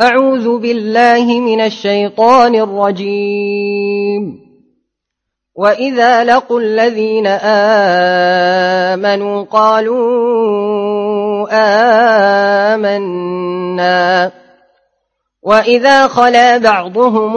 أعوذ بالله من الشيطان الرجيم. وإذا لقوا الذين آمنوا قالوا آمنا. وإذا خلا بعضهم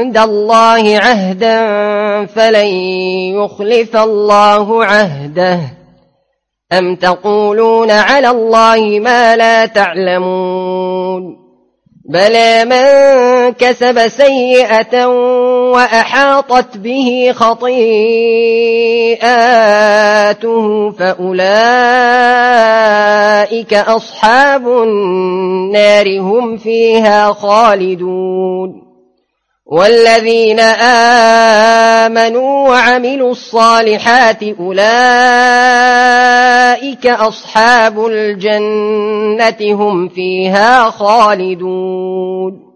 الله عهدا فلن يخلف الله عهده. أم تقولون على الله ما لا تعلمون؟ بلى من كسب سيئة وأحاطت به خطيئاته فأولئك أصحاب النار هم فيها خالدون. والذين آمنوا وعملوا الصالحات أولئك أصحاب الجنة هم فيها خالدون.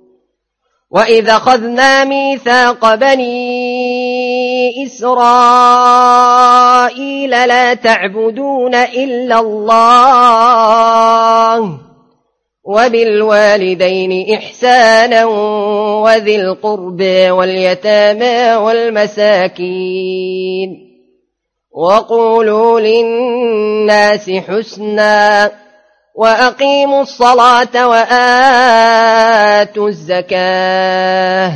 وإذا خذنا ميثاق بني إسرائيل لا تعبدون إلا الله. وبالوالدين إحسانا وذي القرب واليتامى والمساكين. وقولوا للناس حسنا وأقيموا الصلاة وآتوا الزكاة.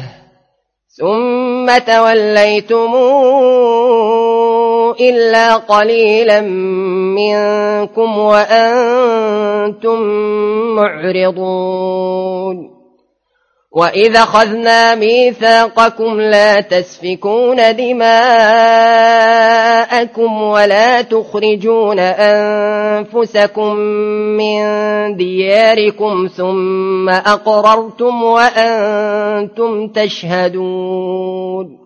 ثم توليتموا إلا قليلا منكم وأنتم معرضون وإذا خذنا ميثاقكم لا تسفكون دماءكم ولا تخرجون أنفسكم من دياركم ثم أقررتم وأنتم تشهدون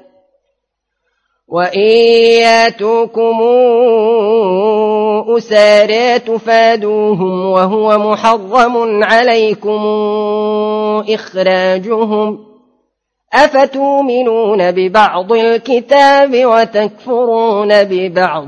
وإن ياتوكم أسارى تفادوهم وهو محرم عليكم إخراجهم أفتؤمنون ببعض الكتاب وتكفرون ببعض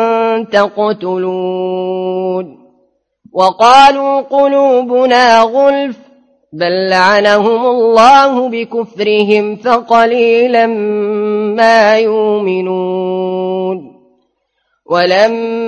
تقتلون. وقالوا قلوبنا غلف بل لعنهم الله بكفرهم فقليلا ما يؤمنون. ولما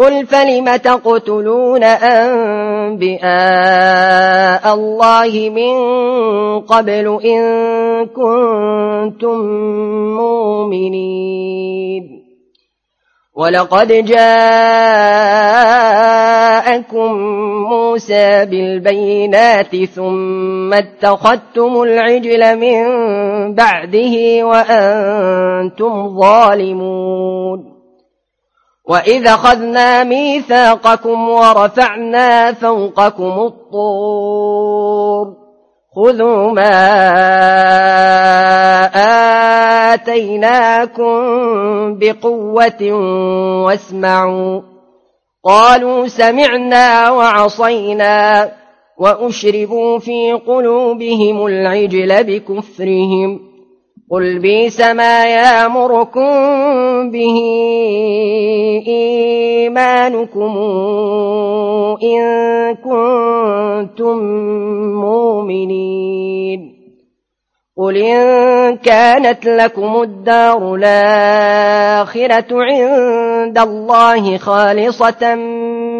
قل فلم تقتلون أنبئاء الله من قبل إن كنتم مؤمنين؟ ولقد جاءكم موسى بالبينات ثم اتخذتم العجل من بعده وأنتم ظالمون. وإذا خذنا ميثاقكم ورفعنا فوقكم الطور خذوا ما آتيناكم بقوة واسمعوا قالوا سمعنا وعصينا وأشربوا في قلوبهم العجل بكفرهم قل بيس ما يامركم به إيمانكم إن كنتم مؤمنين. قل إن كانت لكم الدار الآخرة عند الله خالصة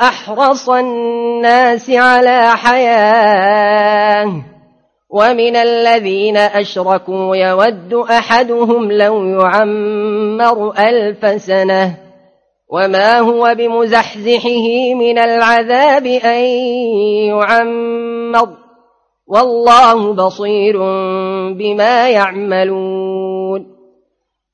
أحرص الناس على حياة. ومن الذين أشركوا يود أحدهم لو يعمر ألف سنة. وما هو بمزحزحه من العذاب أن يعمر. والله بصير بما يعملون.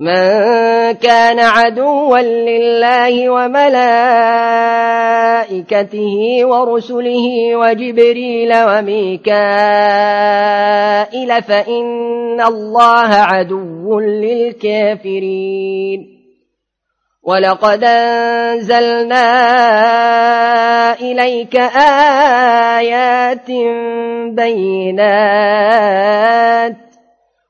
من كان عدوا لله وملائكته ورسله وجبريل وميكائيل فإن الله عدو للكافرين. ولقد أنزلنا إليك آيات بينات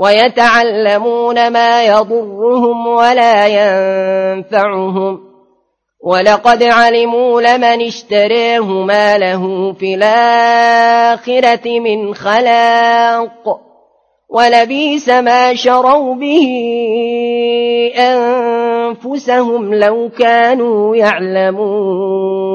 ويتعلمون ما يضرهم ولا ينفعهم. ولقد علموا لمن اشتريه ما له في الآخرة من خلاق. ولبيس ما شروا به أنفسهم لو كانوا يعلمون.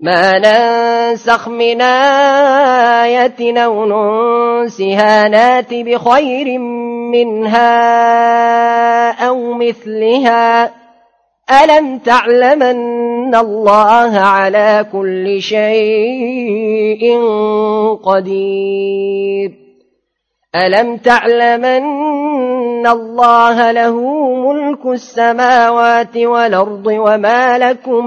ما ننسخ من آية أو ننسها نأت بخير منها أو مثلها. ألم تعلمن الله على كل شيء قدير؟ ألم تعلمن الله له ملك السماوات والأرض وما لكم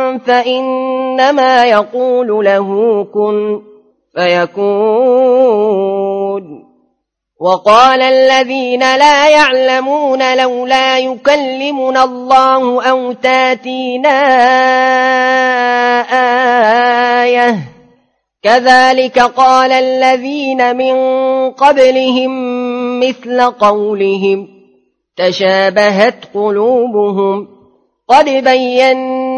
فإنما يقول له كن فيكون. وقال الذين لا يعلمون لولا يكلمنا الله أو تاتينا آية. كذلك قال الذين من قبلهم مثل قولهم تشابهت قلوبهم. قد بينا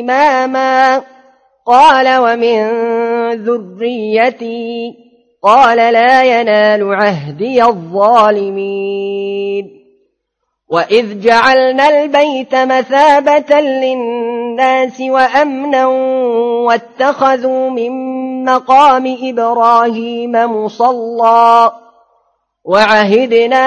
إماما قال ومن ذريتي قال لا ينال عهدي الظالمين وإذ جعلنا البيت مثابة للناس وأمنا واتخذوا من مقام إبراهيم مصلى وعهدنا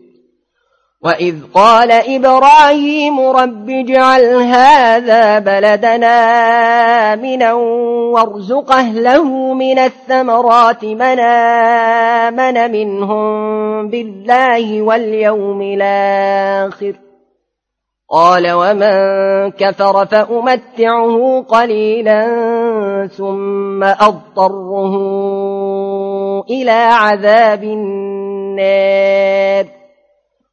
وإذ قال إبراهيم رب اجعل هذا بلدنا آمنا وارزق أهله من الثمرات من آمن منهم بالله واليوم الآخر قال ومن كفر فأمتعه قليلا ثم أضطره إلى عذاب النار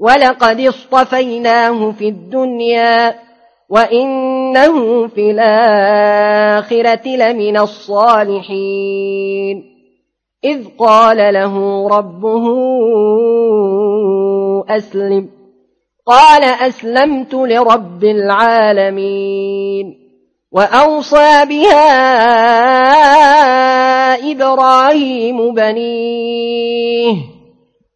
ولقد اصطفيناه في الدنيا وإنه في الآخرة لمن الصالحين. إذ قال له ربه أسلم. قال أسلمت لرب العالمين. وأوصى بها إبراهيم بنيه.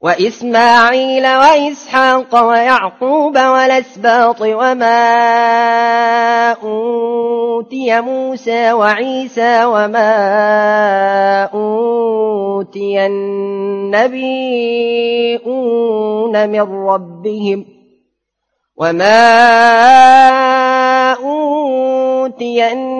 وإسماعيل وإسحاق ويعقوب والأسباط وما أوتي موسى وعيسى وما أوتي النبيون من ربهم وما النبيون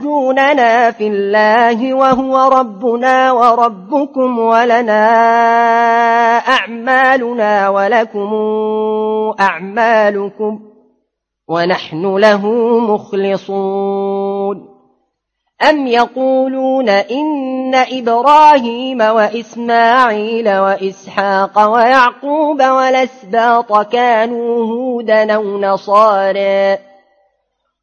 تحاجوننا في الله وهو ربنا وربكم ولنا أعمالنا ولكم أعمالكم ونحن له مخلصون. أم يقولون إن إبراهيم وإسماعيل وإسحاق ويعقوب والأسباط كانوا هودا أو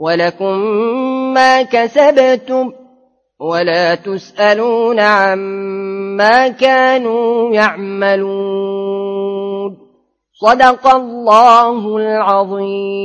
ولكم ما كسبتم ولا تسألون عما كانوا يعملون صدق الله العظيم